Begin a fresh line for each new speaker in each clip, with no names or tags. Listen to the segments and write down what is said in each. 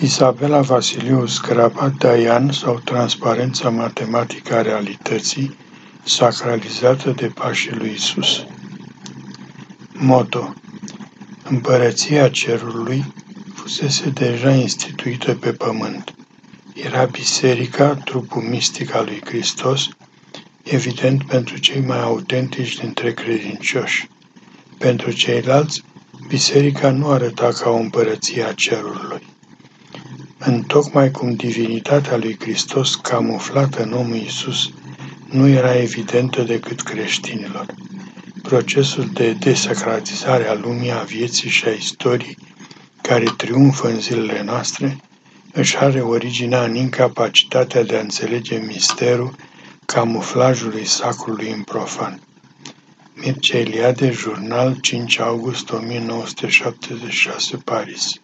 Isabela Vasiliu Scraba, Daian sau Transparența matematică a realității, sacralizată de pașii lui Isus. Moto Împărăția cerului fusese deja instituită pe pământ. Era biserica, trupul mistic al lui Hristos, evident pentru cei mai autentici dintre credincioși. Pentru ceilalți, biserica nu arăta ca o împărăție a cerului. Întocmai cum divinitatea lui Hristos camuflată în omul Iisus nu era evidentă decât creștinilor. Procesul de desacralizare a lumii, a vieții și a istoriei, care triumfă în zilele noastre, își are originea în incapacitatea de a înțelege misterul camuflajului sacrului în profan. Mircea Eliade, jurnal 5 august 1976, Paris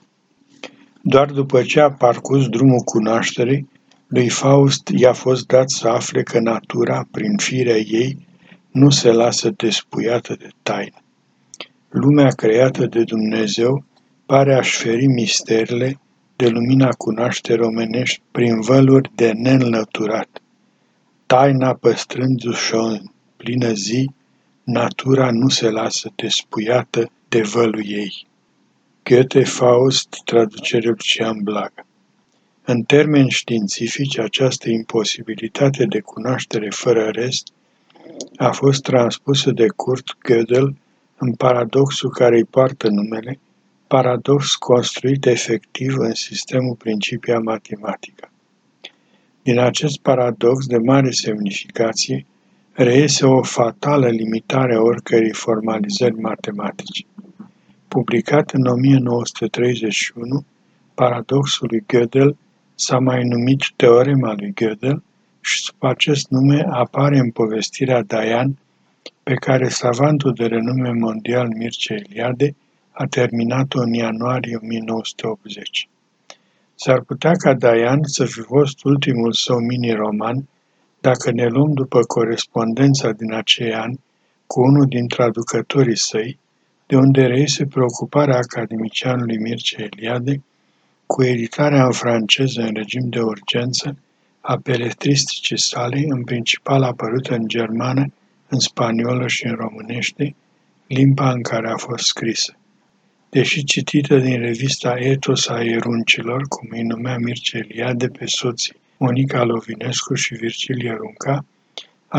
doar după ce a parcurs drumul cunoașterii, lui Faust i-a fost dat să afle că natura, prin firea ei, nu se lasă despuiată de taină. Lumea creată de Dumnezeu pare a-și feri misterile de lumina cunoașterii omenești prin văluri de neînlăturat. Taina păstrându-și o plină zi, natura nu se lasă despuiată de vălul ei. Goethe Faust, traducere Lucian Blaga. În termeni științifici, această imposibilitate de cunoaștere fără rest a fost transpusă de Kurt Gödel în paradoxul care îi poartă numele, paradox construit efectiv în sistemul principia matematică. Din acest paradox de mare semnificație reiese o fatală limitare a oricărei formalizări matematice publicat în 1931, paradoxul lui Gödel s-a mai numit teorema lui Gödel și sub acest nume apare în povestirea Dayan, pe care savantul de renume mondial Mircea Eliade a terminat-o în ianuarie 1980. S-ar putea ca Dayan să fi fost ultimul său mini-roman, dacă ne luăm după corespondența din acei ani cu unul din traducătorii săi, de unde reiese preocuparea academicianului Mircea Eliade cu editarea în franceză în regim de urgență a beletristicii sale, în principal apărută în germană, în spaniolă și în românește, limba în care a fost scrisă. Deși citită din revista Etos a Eruncilor, cum îi numea Mircea Eliade pe soții Monica Lovinescu și Virgilia Runca,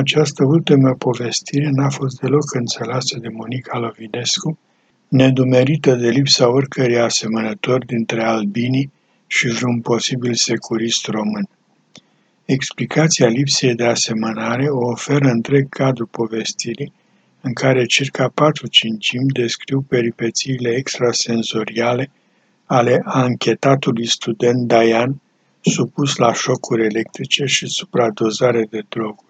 această ultimă povestire n-a fost deloc înțeleasă de Monica Lovinescu, nedumerită de lipsa oricărei asemănători dintre albinii și vreun posibil securist român. Explicația lipsei de asemănare o oferă întreg cadrul povestirii, în care circa patru cincimi descriu peripețiile extrasenzoriale ale anchetatului student Dayan, supus la șocuri electrice și supradozare de droguri.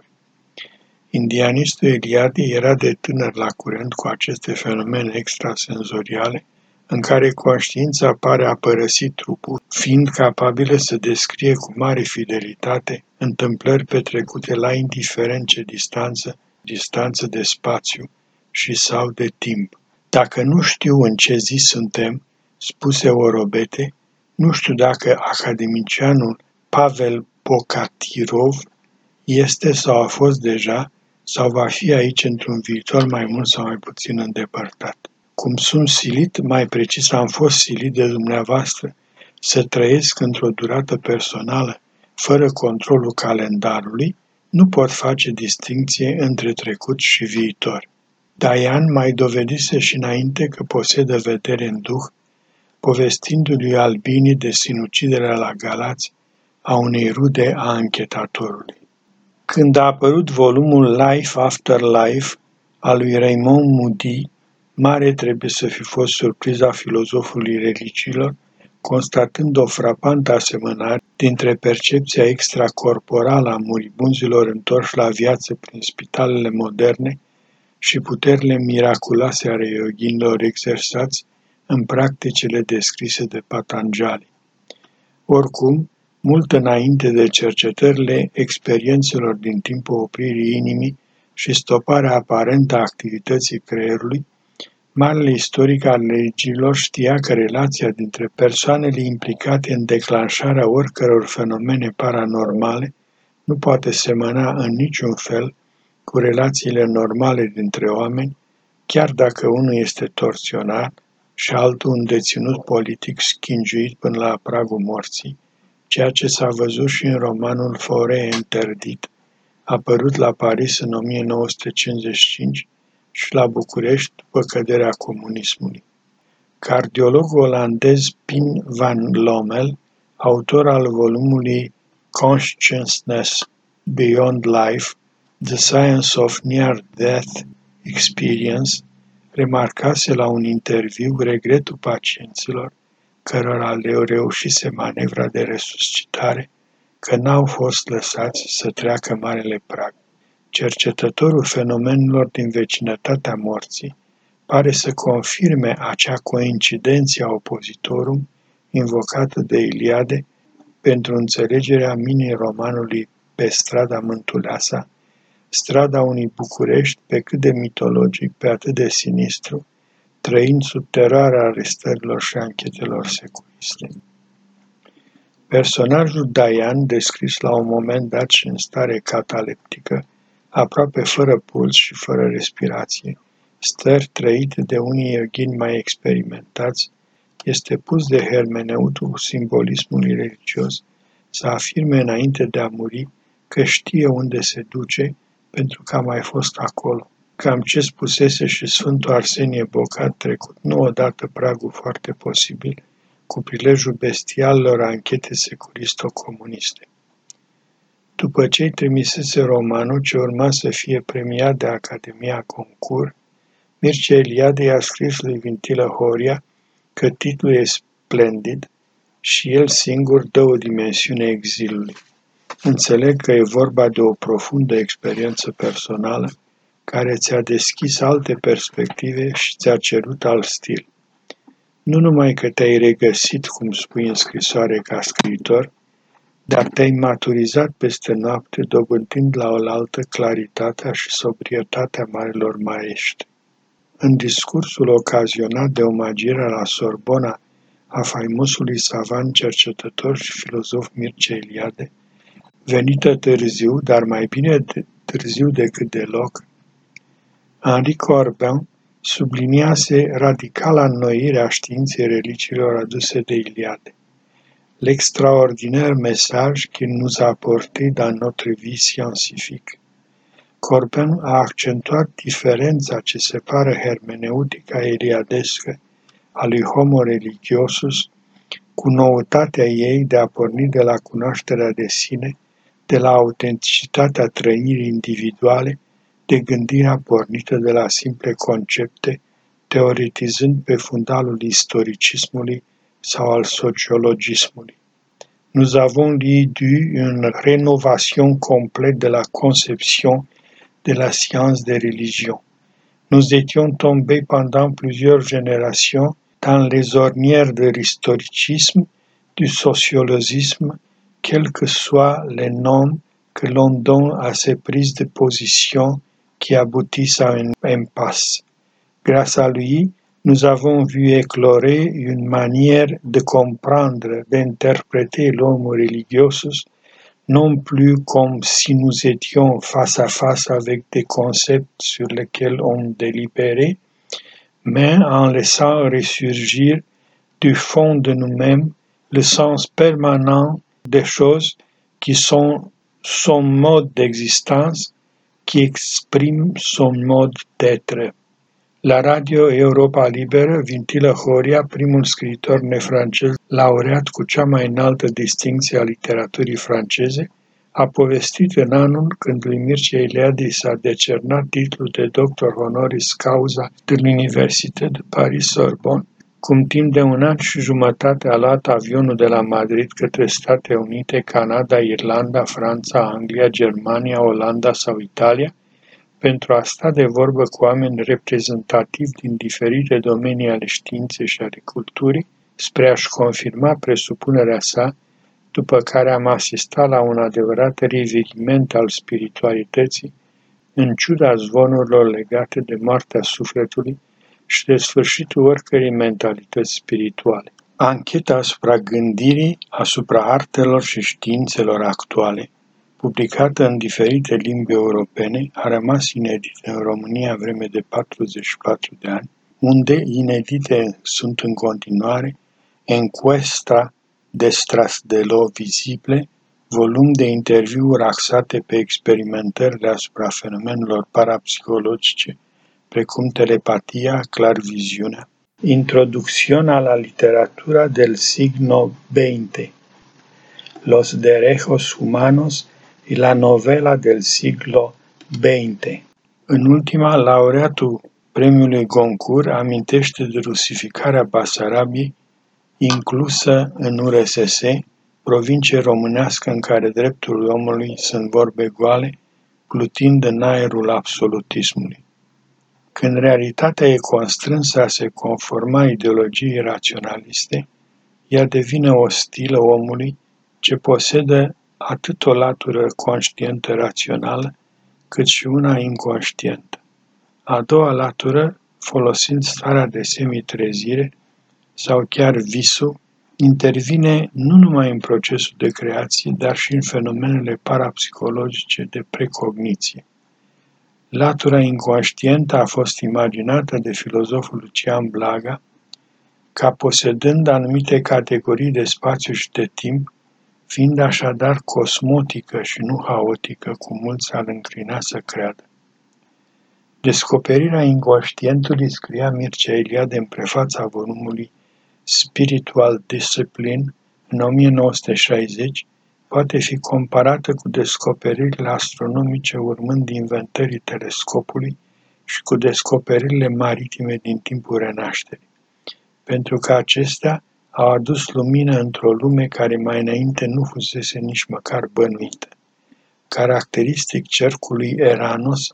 Indianistul Eliade era de tânăr la curent cu aceste fenomene extrasenzoriale, în care conștiința pare a părăsi trupul, fiind capabilă să descrie cu mare fidelitate întâmplări petrecute la indiferent ce distanță, distanță de spațiu și sau de timp. Dacă nu știu în ce zi suntem, spuse Orobete, nu știu dacă academicianul Pavel Pocatirov este sau a fost deja sau va fi aici într-un viitor mai mult sau mai puțin îndepărtat. Cum sunt silit, mai precis am fost silit de dumneavoastră, să trăiesc într-o durată personală, fără controlul calendarului, nu pot face distinție între trecut și viitor. Diane mai dovedise și înainte că posedă vedere în duh, povestindu-lui Albini de sinuciderea la Galați a unei rude a anchetatorului. Când a apărut volumul Life After Life al lui Raymond Moody, mare trebuie să fi fost surpriza filozofului religiilor, constatând o frapantă asemănare dintre percepția extracorporală a muribunzilor întorși la viață prin spitalele moderne și puterile miraculoase ale yoghinilor exersați în practicile descrise de Patanjali. Oricum, mult înainte de cercetările experiențelor din timpul opririi inimii și stoparea aparentă a activității creierului, Marele istoric al legilor știa că relația dintre persoanele implicate în declanșarea oricăror fenomene paranormale nu poate semăna în niciun fel cu relațiile normale dintre oameni, chiar dacă unul este torționat și altul un deținut politic schingiuit până la pragul morții, ceea ce s-a văzut și în romanul Fore Interdit, apărut la Paris în 1955 și la București după căderea comunismului. Cardiologul olandez Pin van Lommel, autor al volumului Consciousness Beyond Life, The Science of Near-Death Experience, remarcase la un interviu regretul pacienților cărora le reușise manevra de resuscitare, că n-au fost lăsați să treacă marele prag. Cercetătorul fenomenelor din vecinătatea morții pare să confirme acea coincidență a opozitorum invocată de Iliade pentru înțelegerea mini-romanului pe strada Mântuleasa, strada unui București pe cât de mitologic, pe atât de sinistru, trăind sub teroarea arestărilor și anchetelor securiste. Personajul Diane, descris la un moment dat și în stare cataleptică, aproape fără puls și fără respirație, stări trăite de unii erghini mai experimentați, este pus de hermeneutul simbolismului religios să afirme înainte de a muri că știe unde se duce pentru că a mai fost acolo. Cam ce spusese și Sfântul Arsenie Bocat trecut nu odată pragul foarte posibil cu prilejul bestialelor anchete securisto-comuniste. După ce îi trimisese romanul ce urma să fie premiat de Academia Concur, Mircea Eliade i-a scris lui Vintilă Horia că titlul e splendid și el singur dă o dimensiune exilului. Înțeleg că e vorba de o profundă experiență personală care ți-a deschis alte perspective și ți-a cerut alt stil. Nu numai că te-ai regăsit, cum spui în scrisoare, ca scriitor, dar te-ai maturizat peste noapte, dobândind la oaltă claritatea și sobrietatea marilor maiești. În discursul ocazionat de omagierea la Sorbona a faimosului savan cercetător și filozof Mircea Eliade, venită târziu, dar mai bine de, târziu decât deloc, Henri Corbin subliniase radicala înnoire a științei religiilor aduse de Iliade. L'extraordinaire message qu'il nous a apporté dans notre vie scientifique. Corbin a accentuat diferența ce separă hermeneutica eliadescă a lui Homo religiosus cu noutatea ei de a porni de la cunoașterea de sine, de la autenticitatea trăirii individuale, de gândirea pornită de la simple concepte, teoretizând pe fundalul istoricismului sau al sociologismului. Nous avons lui dû une rénovation complète de la conception de la science des religions. Nous étions tombés pendant plusieurs générations dans les ornières de l'historicisme, du sociologisme, quel que soit le nom que l'on donne à ces prises de position qui aboutissent à une impasse. Grâce à lui, nous avons vu éclore une manière de comprendre, d'interpréter l'homme religiosus non plus comme si nous étions face à face avec des concepts sur lesquels on délibérait, mais en laissant ressurgir du fond de nous-mêmes le sens permanent des choses qui sont son mode d'existence, qui exprime son mode d'être. La radio Europa Liberă, Vintilă Horia, primul scriitor nefrancez laureat cu cea mai înaltă distinție a literaturii franceze, a povestit în anul când lui Mircea Eliade s-a decernat titlul de doctor honoris causa de l'Université de Paris-Sorbonne, cum timp de un an și jumătate a luat avionul de la Madrid către Statele Unite, Canada, Irlanda, Franța, Anglia, Germania, Olanda sau Italia, pentru a sta de vorbă cu oameni reprezentativi din diferite domenii ale științei și ale culturii, spre a-și confirma presupunerea sa, după care am asistat la un adevărat revechiment al spiritualității, în ciuda zvonurilor legate de moartea sufletului și de sfârșitul oricărei mentalități spirituale. Ancheta asupra gândirii, asupra artelor și științelor actuale, publicată în diferite limbi europene, a rămas inedită în România vreme de 44 de ani, unde inedite sunt în continuare Encuesta de Strasdelo Visible, volum de interviuri axate pe experimentările asupra fenomenelor parapsihologice, precum telepatia, clarviziunea. Introducción a la literatura del siglo XX. Los derechos humanos y la novela del siglo XX. În ultima, laureatul premiului Goncourt amintește de rusificarea Basarabiei, inclusă în URSS, provincie românească în care drepturile omului sunt vorbe goale, plutind în aerul absolutismului. Când realitatea e constrânsă a se conforma ideologiei raționaliste, ea devine ostilă omului ce posedă atât o latură conștientă rațională, cât și una inconștientă. A doua latură, folosind starea de semitrezire sau chiar visul, intervine nu numai în procesul de creație, dar și în fenomenele parapsihologice de precogniție. Latura inconștientă a fost imaginată de filozoful Lucian Blaga ca posedând anumite categorii de spațiu și de timp, fiind așadar cosmotică și nu haotică, cum mulți ar înclina să creadă. Descoperirea inconștientului scria Mircea Eliade în prefața volumului Spiritual Discipline în 1960, poate fi comparată cu descoperirile astronomice urmând inventării telescopului și cu descoperirile maritime din timpul renașterii, pentru că acestea au adus lumină într-o lume care mai înainte nu fusese nici măcar bănuită. Caracteristic cercului Eranos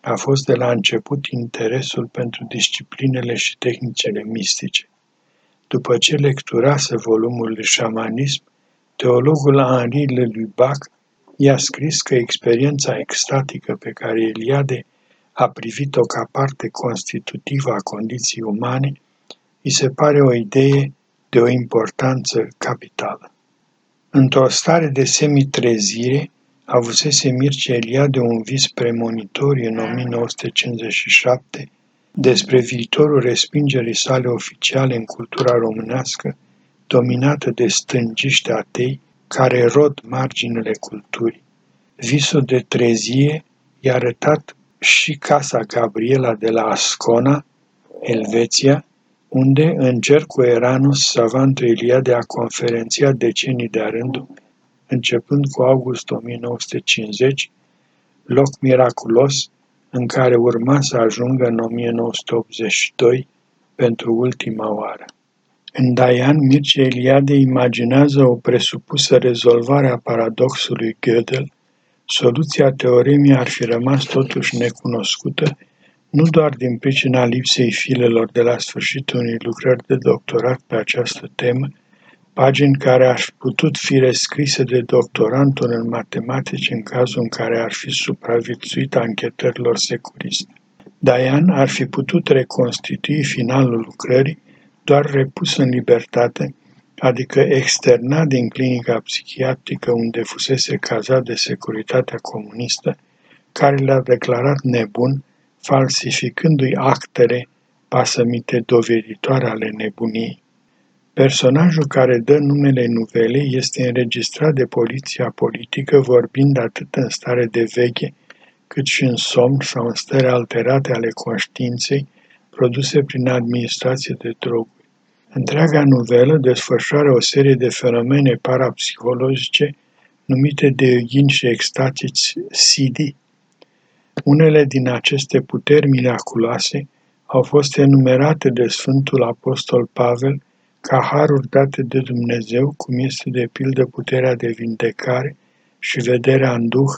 a fost de la început interesul pentru disciplinele și tehnicile mistice. După ce lecturase volumul de șamanism, Teologul Henri Le Lubac i-a scris că experiența extatică pe care Eliade a privit-o ca parte constitutivă a condiției umane, îi se pare o idee de o importanță capitală. Într-o stare de semitrezire, avusese Mircea Eliade un vis premonitor în 1957 despre viitorul respingerii sale oficiale în cultura românească dominată de stângiști atei care rod marginile culturii. Visul de trezie i-a arătat și casa Gabriela de la Ascona, Elveția, unde, în cer cu Eranus, savantul Iliade a conferențiat decenii de rând, începând cu august 1950, loc miraculos în care urma să ajungă în 1982 pentru ultima oară. În Dayan, Mircea Eliade imaginează o presupusă rezolvare a paradoxului Gödel, soluția teoremii ar fi rămas totuși necunoscută, nu doar din pricina lipsei filelor de la sfârșitul unei lucrări de doctorat pe această temă, pagini care ar fi putut fi rescrise de doctorantul în matematici în cazul în care ar fi supraviețuit anchetărilor securiste. Dayan ar fi putut reconstitui finalul lucrării doar repus în libertate, adică externat din clinica psihiatrică unde fusese cazat de securitatea comunistă, care l-a declarat nebun, falsificându-i actele pasămite doveditoare ale nebuniei. Personajul care dă numele nuvelei este înregistrat de poliția politică vorbind atât în stare de veche, cât și în somn sau în stări alterate ale conștiinței, produse prin administrație de droguri. Întreaga novelă desfășoară o serie de fenomene parapsihologice numite de yogini și extatici sidi. Unele din aceste puteri miraculoase au fost enumerate de Sfântul Apostol Pavel ca haruri date de Dumnezeu, cum este de pildă puterea de vindecare și vederea în Duh,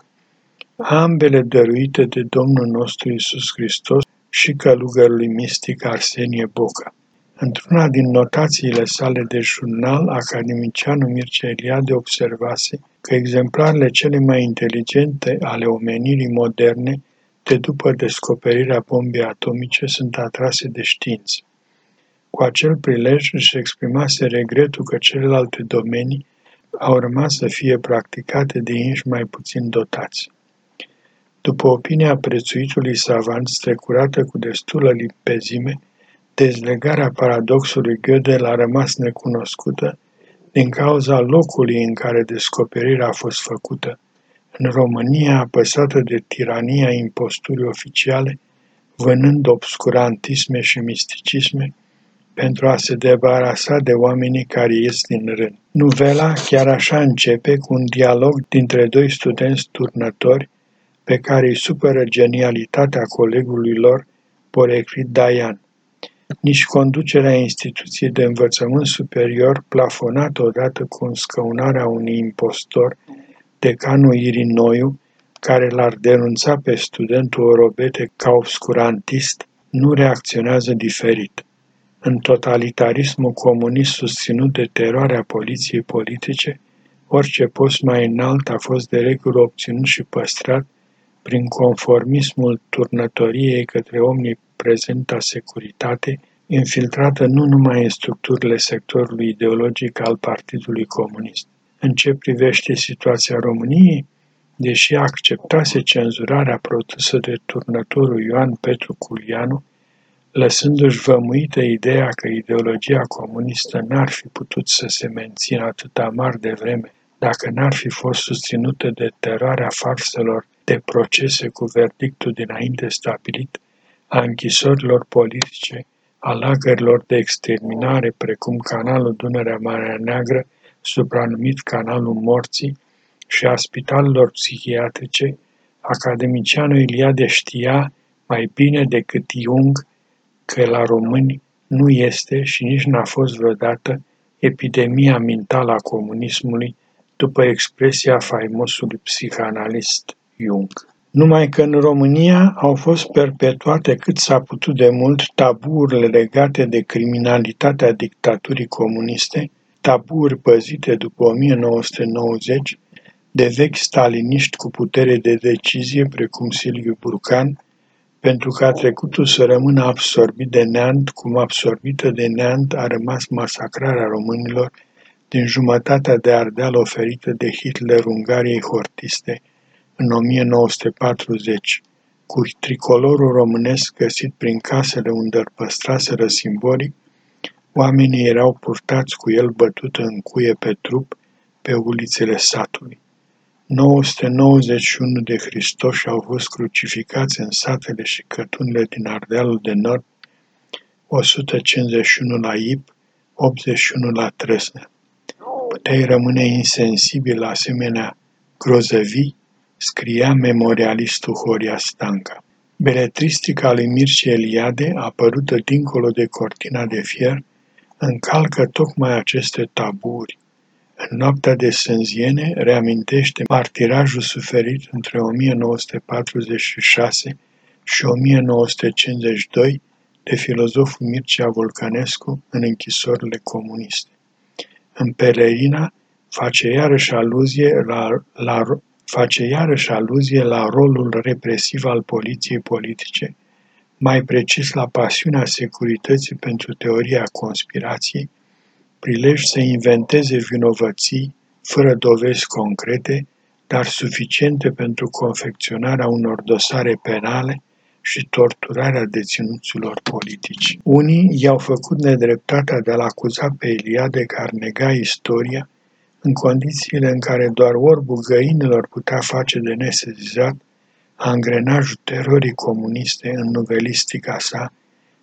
ambele dăruite de Domnul nostru Isus Hristos și călugărului mistic Arsenie Boca. Într-una din notațiile sale de jurnal, academicianul Mircea Eliade observase că exemplarele cele mai inteligente ale omenirii moderne de după descoperirea bombei atomice sunt atrase de știință. Cu acel prilej își exprimase regretul că celelalte domenii au rămas să fie practicate de inși mai puțin dotați. După opinia prețuitului savant strecurată cu destulă limpezime, dezlegarea paradoxului Gödel a rămas necunoscută din cauza locului în care descoperirea a fost făcută, în România apăsată de tirania imposturii oficiale, vânând obscurantisme și misticisme, pentru a se debarasa de oamenii care ies din rând. Nuvela chiar așa începe cu un dialog dintre doi studenți turnători pe care îi supără genialitatea colegului lor, Poreclit Dayan. Nici conducerea instituției de învățământ superior, plafonată odată cu înscăunarea unui impostor, decanul Irinoiu, care l-ar denunța pe studentul Orobete ca obscurantist, nu reacționează diferit. În totalitarismul comunist susținut de teroarea poliției politice, orice post mai înalt a fost de regulă obținut și păstrat prin conformismul turnătoriei către omniprezenta securitate, infiltrată nu numai în structurile sectorului ideologic al Partidului Comunist. În ce privește situația României, deși acceptase cenzurarea produsă de turnătorul Ioan Petru Culianu, lăsându-și vămuită ideea că ideologia comunistă n-ar fi putut să se mențină atâta mari de vreme dacă n-ar fi fost susținută de teroarea farselor de procese cu verdictul dinainte stabilit, a închisorilor politice, a lagărilor de exterminare precum canalul Dunărea Marea Neagră, supranumit canalul morții, și a spitalelor psihiatrice, academicianul Iliade știa mai bine decât Jung că la români nu este și nici n-a fost vreodată epidemia mentală a comunismului, după expresia faimosului psihanalist Jung. Numai că în România au fost perpetuate cât s-a putut de mult taburile legate de criminalitatea dictaturii comuniste, taburi păzite după 1990 de vechi staliniști cu putere de decizie precum Silviu Burcan, pentru ca trecutul să rămână absorbit de neant, cum absorbită de neant a rămas masacrarea românilor din jumătatea de ardeal oferită de Hitler Ungariei hortiste în 1940, cu tricolorul românesc găsit prin casele unde îl păstraseră simbolic, oamenii erau purtați cu el bătut în cuie pe trup pe ulițele satului. 991 de Hristoși au fost crucificați în satele și cătunile din Ardealul de Nord, 151 la Ip, 81 la Tresnă. Puteai rămâne insensibil la asemenea grozăvii, scria memorialistul Horia Stanca. Beletristica lui Mircea Eliade, apărută dincolo de cortina de fier, încalcă tocmai aceste taburi, în noaptea de sânziene reamintește martirajul suferit între 1946 și 1952 de filozoful Mircea Vulcănescu în închisorile comuniste. În Pelerina face iarăși aluzie la, la, face iarăși aluzie la rolul represiv al poliției politice, mai precis la pasiunea securității pentru teoria conspirației, prilej să inventeze vinovății fără dovezi concrete, dar suficiente pentru confecționarea unor dosare penale și torturarea deținuților politici. Unii i-au făcut nedreptatea de a-l acuza pe Eliade că ar nega istoria, în condițiile în care doar orbul găinilor putea face de nesezizat angrenajul terorii comuniste în novelistica sa,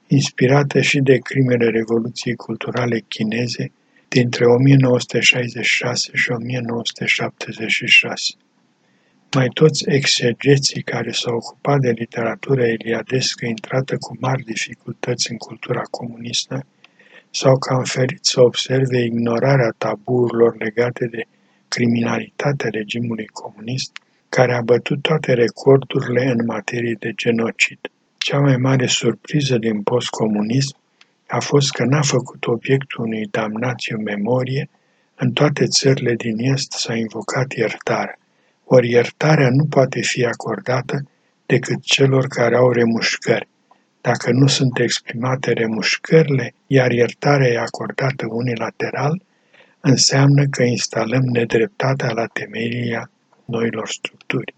inspirată și de crimele Revoluției Culturale Chineze dintre 1966 și 1976. Mai toți exegeții care s-au ocupat de literatura eliadescă intrată cu mari dificultăți în cultura comunistă s-au cam ferit să observe ignorarea taburilor legate de criminalitatea regimului comunist, care a bătut toate recordurile în materie de genocid. Cea mai mare surpriză din postcomunism a fost că n-a făcut obiectul unui damnațiu memorie, în toate țările din Est s-a invocat iertarea. Ori iertarea nu poate fi acordată decât celor care au remușcări. Dacă nu sunt exprimate remușcările, iar iertarea e acordată unilateral, înseamnă că instalăm nedreptatea la temelia noilor structuri.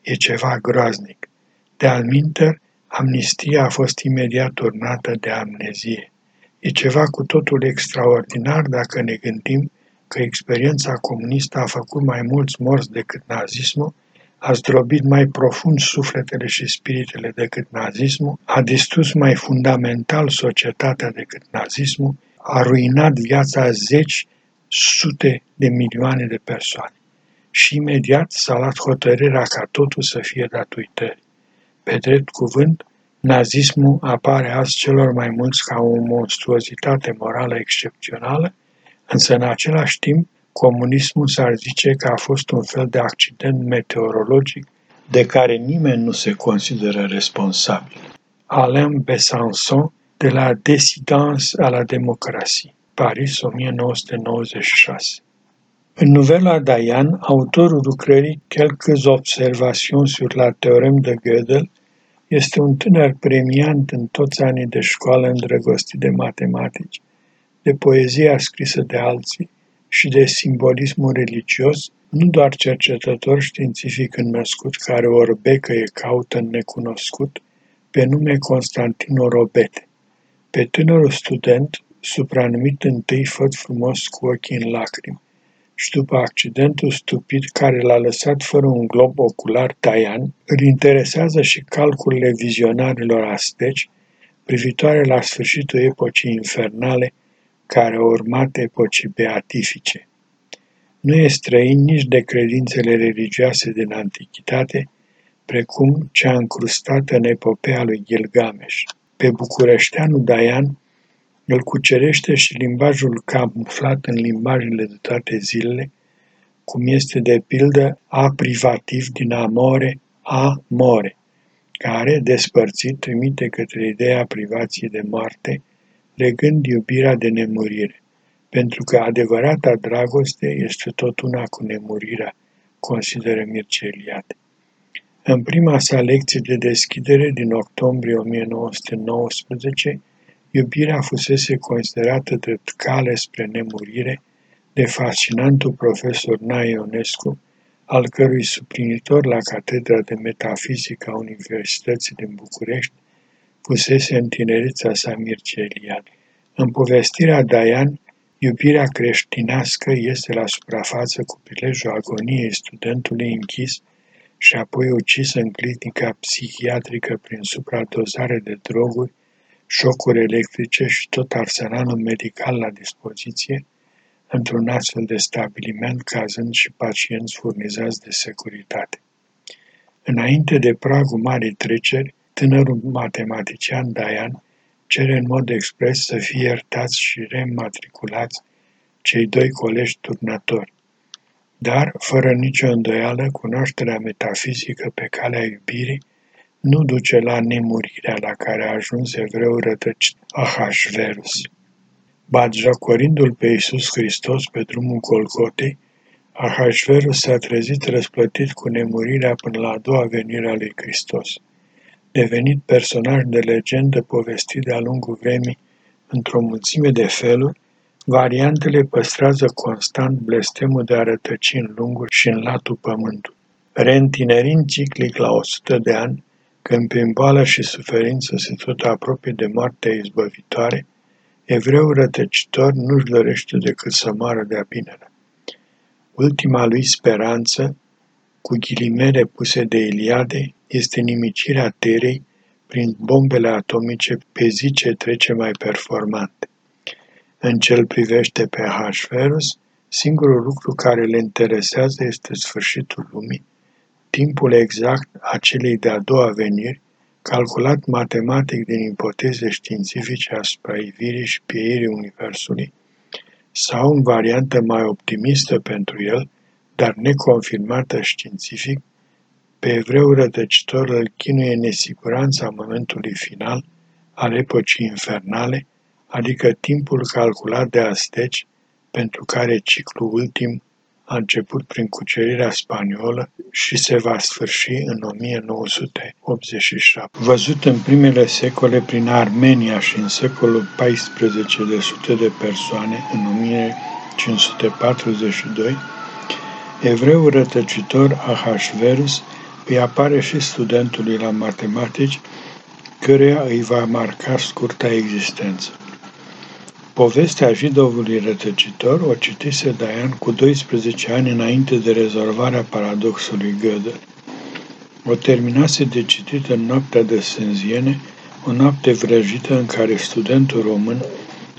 E ceva groaznic. De alminter, amnistia a fost imediat urmată de amnezie. E ceva cu totul extraordinar dacă ne gândim că experiența comunistă a făcut mai mulți morți decât nazismul, a zdrobit mai profund sufletele și spiritele decât nazismul, a distrus mai fundamental societatea decât nazismul, a ruinat viața a zeci, sute de milioane de persoane. Și imediat s-a luat hotărârea ca totul să fie dat uitări. Pe drept cuvânt, nazismul apare azi celor mai mulți ca o monstruozitate morală excepțională, însă în același timp comunismul s-ar zice că a fost un fel de accident meteorologic de care nimeni nu se consideră responsabil. Alain Besançon, de la Desidence à la Democratie, Paris 1996 În novela Dayan, autorul lucrării Quelques observations sur la théorème de Gödel este un tânăr premiant în toți anii de școală îndrăgostit de matematici, de poezia scrisă de alții și de simbolismul religios, nu doar cercetător științific înnăscut care orbecă e caută în necunoscut, pe nume Constantin Orobete. Pe tânărul student, supranumit întâi făt frumos cu ochii în lacrimi, și după accidentul stupid care l-a lăsat fără un glob ocular taian, îl interesează și calculele vizionarilor asteci privitoare la sfârșitul epocii infernale care au urmat epocii beatifice. Nu e străin nici de credințele religioase din antichitate, precum cea încrustată în epopea lui Gilgamesh. Pe bucureșteanul Daian îl cucerește și limbajul camuflat în limbajele de toate zilele, cum este de pildă a privativ din amore, a more, care, despărțit, trimite către ideea privației de moarte, legând iubirea de nemurire, pentru că adevărata dragoste este tot una cu nemurirea, consideră Mircea Eliade. În prima sa lecție de deschidere din octombrie 1919, iubirea fusese considerată drept cale spre nemurire de fascinantul profesor Naionescu, al cărui suplinitor la Catedra de Metafizică a Universității din București fusese în tinereța sa Mircea Eliade. În povestirea Daian, iubirea creștinească este la suprafață cu prilejul agoniei studentului închis și apoi ucis în clinica psihiatrică prin supradozare de droguri, șocuri electrice și tot arsenalul medical la dispoziție, într-un astfel de stabiliment cazând și pacienți furnizați de securitate. Înainte de pragul marii treceri, tânărul matematician Dayan cere în mod expres să fie iertați și rematriculați cei doi colegi turnători. Dar, fără nicio îndoială, cunoașterea metafizică pe calea iubirii nu duce la nemurirea la care a ajuns evreul rătăcit Ahasverus. Batjocorindu-l pe Iisus Hristos pe drumul Golgotei, Ahasverus s-a trezit răsplătit cu nemurirea până la a doua venire a lui Hristos devenit personaj de legendă povestit de-a lungul vremii într-o mulțime de feluri, variantele păstrează constant blestemul de a rătăci în lunguri și în latul pământului. Reîntinerind ciclic la 100 de ani, când prin boală și suferință se tot apropie de moartea izbăvitoare, evreul rătăcitor nu-și dorește decât să moară de-a binele. Ultima lui speranță, cu ghilimele puse de Iliade, este nimicirea Terei prin bombele atomice pe zi ce trece mai performant. În cel privește pe Hashverus, singurul lucru care le interesează este sfârșitul lumii, timpul exact a celei de-a doua veniri, calculat matematic din ipoteze științifice asupra ivirii și pieirii Universului, sau, în variantă mai optimistă pentru el, dar neconfirmată științific, pe evreu rătăcitor îl chinuie nesiguranța momentului final al epocii infernale, adică timpul calculat de asteci, pentru care ciclul ultim a început prin cucerirea spaniolă și se va sfârși în 1987. Văzut în primele secole prin Armenia și în secolul XIV de sute de persoane, în 1542, evreul rătăcitor Ahasverus îi apare și studentului la matematici, căreia îi va marca scurta existență. Povestea jidovului rătăcitor o citise Dayan cu 12 ani înainte de rezolvarea paradoxului Gödel. O terminase de citit în noaptea de sânziene, o noapte vrăjită în care studentul român,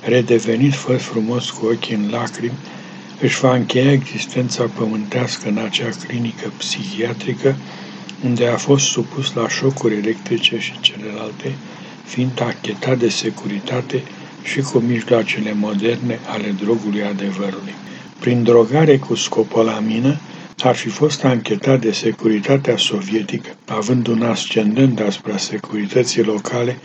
redevenit fără frumos cu ochii în lacrimi, își va încheia existența pământească în acea clinică psihiatrică unde a fost supus la șocuri electrice și celelalte, fiind achetat de securitate și cu mijloacele moderne ale drogului adevărului. Prin drogare cu scopolamină, ar fi fost anchetat de securitatea sovietică, având un ascendent asupra securității locale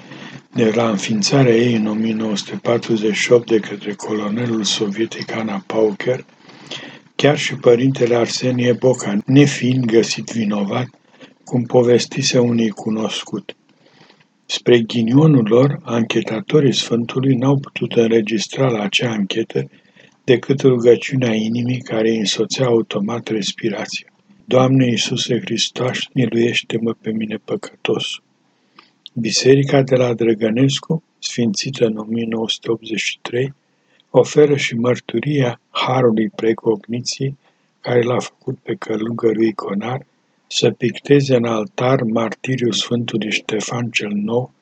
de la înființarea ei în 1948 de către colonelul sovietic Ana Pauker, chiar și părintele Arsenie Boca, nefiind găsit vinovat, cum povestise unui cunoscut. Spre ghinionul lor, anchetatorii Sfântului n-au putut înregistra la acea anchetă decât rugăciunea inimii care îi însoțea automat respirația. Doamne Iisuse Hristos, miluiește-mă pe mine păcătos. Biserica de la Drăgănescu, sfințită în 1983, oferă și mărturia Harului Precogniției care l-a făcut pe călugărul iconar să picteze în altar martiriul Sfântului Ștefan cel Nou,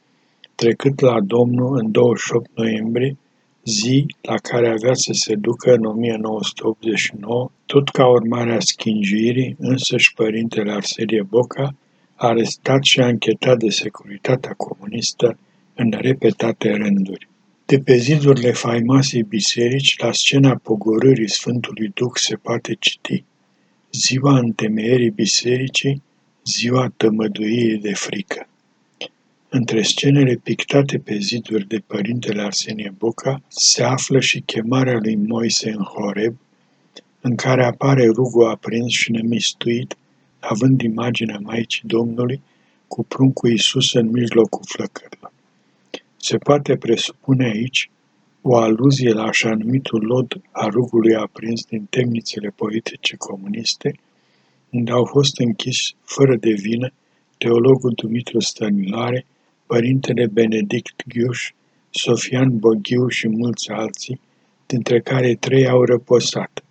trecând la Domnul în 28 noiembrie, zi la care avea să se ducă în 1989, tot ca urmare a schingirii, însăși părintele Arsenie Boca, arestat și anchetat de securitatea comunistă în repetate rânduri. De pe zidurile faimoasei biserici, la scena pogorârii Sfântului Duh se poate citi ziua întemeierii bisericii, ziua tămăduirii de frică. Între scenele pictate pe ziduri de părintele Arsenie Boca se află și chemarea lui Moise în Horeb, în care apare rugul aprins și nemistuit, având imaginea Maicii Domnului cu pruncul Iisus în mijlocul flăcărilor. Se poate presupune aici o aluzie la așa numitul lod a rugului aprins din temnițele politice comuniste, unde au fost închiși fără de vină teologul Dumitru Stănilare, părintele Benedict Ghiuș, Sofian Boghiu și mulți alții, dintre care trei au răposat,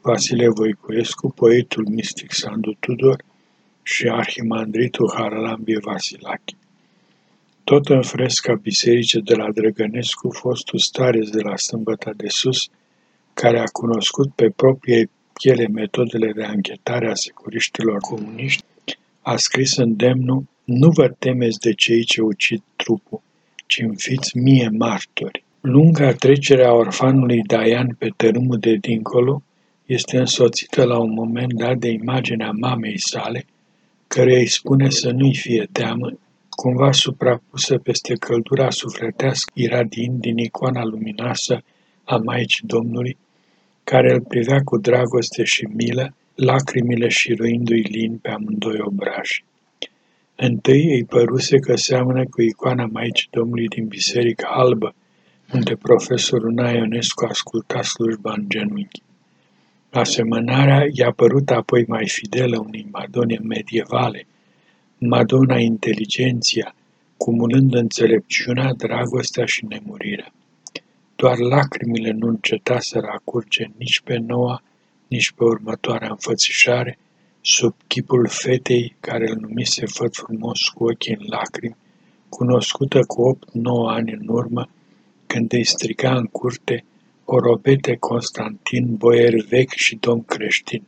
Vasile Voiculescu, poetul mistic Sandu Tudor și arhimandritul Haralambie Vasilache. Tot în fresca bisericii de la Drăgănescu, fostul stareț de la Sâmbăta de Sus, care a cunoscut pe proprie piele metodele de anchetare a securiștilor comuniști, a scris îndemnul Nu vă temeți de cei ce ucid trupul, ci îmi fiți mie martori. Lunga trecere a orfanului Daian pe tărâmul de dincolo este însoțită la un moment dat de imaginea mamei sale, care îi spune să nu-i fie teamă cumva suprapusă peste căldura sufletească iradiind din icoana luminoasă a Maicii Domnului, care îl privea cu dragoste și milă, lacrimile șiruindu-i lin pe amândoi obraji. Întâi îi păruse că seamănă cu icoana Maicii Domnului din Biserica Albă, unde profesorul Naionescu asculta slujba în genunchi. Asemănarea i-a părut apoi mai fidelă unei madone medievale, Madonna inteligenția, cumulând înțelepciunea, dragostea și nemurirea. Doar lacrimile nu încetaseră a curge nici pe noua, nici pe următoarea înfățișare, sub chipul fetei care îl numise făt frumos cu ochii în lacrimi, cunoscută cu 8-9 ani în urmă, când îi striga în curte o robete Constantin, boier vechi și domn creștin.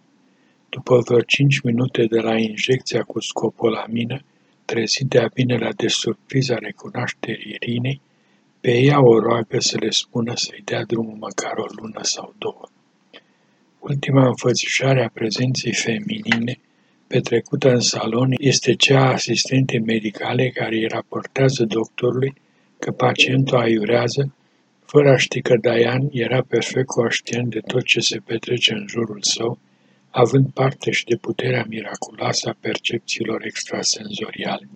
După vreo cinci minute de la injecția cu scopolamină, trezit de-a binelea de surpriză a recunoașterii Irinei, pe ea o roagă să le spună să-i dea drumul măcar o lună sau două. Ultima înfățișare a prezenței feminine, petrecută în salon, este cea a asistentei medicale care îi raportează doctorului că pacientul aiurează, fără a ști că Diane era perfect conștient de tot ce se petrece în jurul său, având parte și de puterea miraculoasă a percepțiilor extrasenzoriale.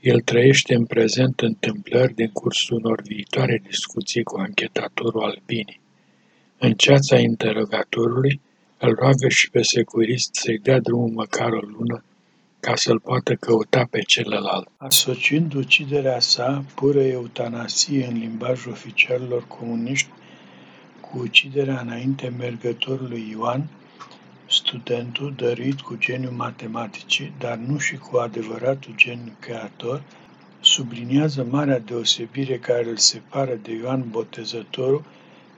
El trăiește în prezent întâmplări din cursul unor viitoare discuții cu anchetatorul Albini. În ceața interogatorului, îl roagă și pe securist să-i dea drumul măcar o lună ca să-l poată căuta pe celălalt. Asociind uciderea sa, pură eutanasie în limbajul oficialilor comuniști, cu uciderea înainte mergătorului Ioan, studentul dăruit cu geniu matematicii, dar nu și cu adevăratul geniu creator, subliniază marea deosebire care îl separă de Ioan Botezătorul,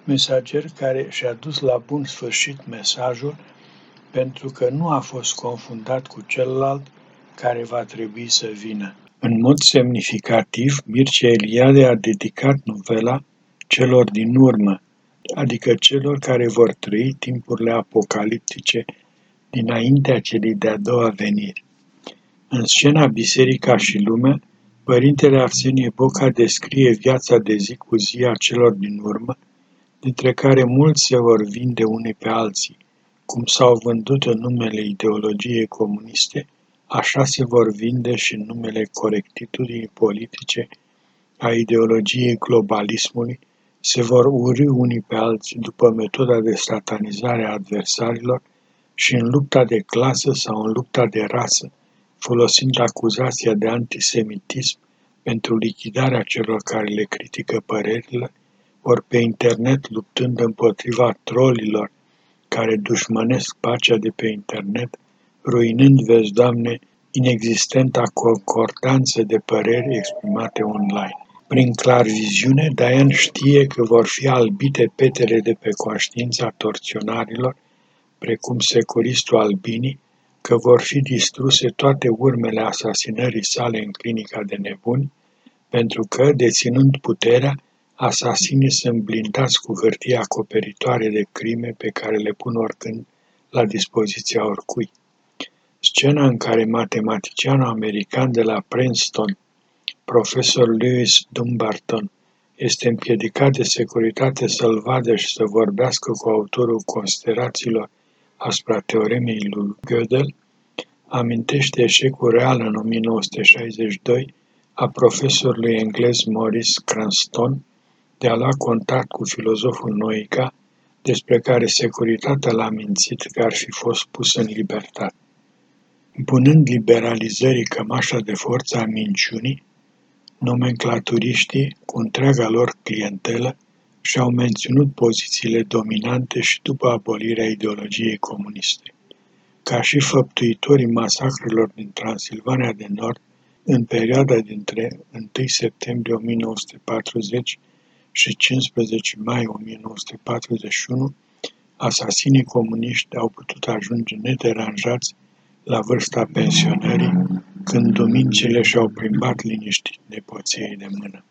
mesager care și-a dus la bun sfârșit mesajul, pentru că nu a fost confundat cu celălalt care va trebui să vină. În mod semnificativ, Mircea Eliade a dedicat novela celor din urmă, adică celor care vor trăi timpurile apocaliptice dinaintea celei de-a doua veniri. În scena Biserica și lumea, Părintele Arsenie Boca descrie viața de zi cu zi a celor din urmă, dintre care mulți se vor vinde unii pe alții, cum s-au vândut în numele ideologiei comuniste, așa se vor vinde și în numele corectitudinii politice a ideologiei globalismului, se vor urâ unii pe alții după metoda de satanizare a adversarilor și în lupta de clasă sau în lupta de rasă, folosind acuzația de antisemitism pentru lichidarea celor care le critică părerile, ori pe internet luptând împotriva trolilor care dușmănesc pacea de pe internet, ruinând, vezi, Doamne, inexistenta concordanță de păreri exprimate online. Prin clar viziune, Diane știe că vor fi albite petele de pe conștiința torționarilor, precum securistul Albini, că vor fi distruse toate urmele asasinării sale în clinica de nebuni, pentru că, deținând puterea, asasinii sunt blindați cu hârtie acoperitoare de crime pe care le pun oricând la dispoziția oricui. Scena în care matematicianul american de la Princeton Profesor Lewis Dumbarton este împiedicat de securitate să-l vadă și să vorbească cu autorul considerațiilor asupra teoremei lui Gödel, amintește eșecul real în 1962 a profesorului englez Maurice Cranston de a lua contact cu filozoful Noica, despre care securitatea l-a mințit că ar fi fost pus în libertate. Punând liberalizării cămașa de forță a minciunii, Nomenclaturiștii, cu întreaga lor clientelă, și-au menținut pozițiile dominante și după abolirea ideologiei comuniste. Ca și făptuitorii masacrelor din Transilvania de Nord, în perioada dintre 1 septembrie 1940 și 15 mai 1941, asasinii comuniști au putut ajunge nederanjați la vârsta pensionării când duminicile și-au plimbat liniștit nepoției de mână.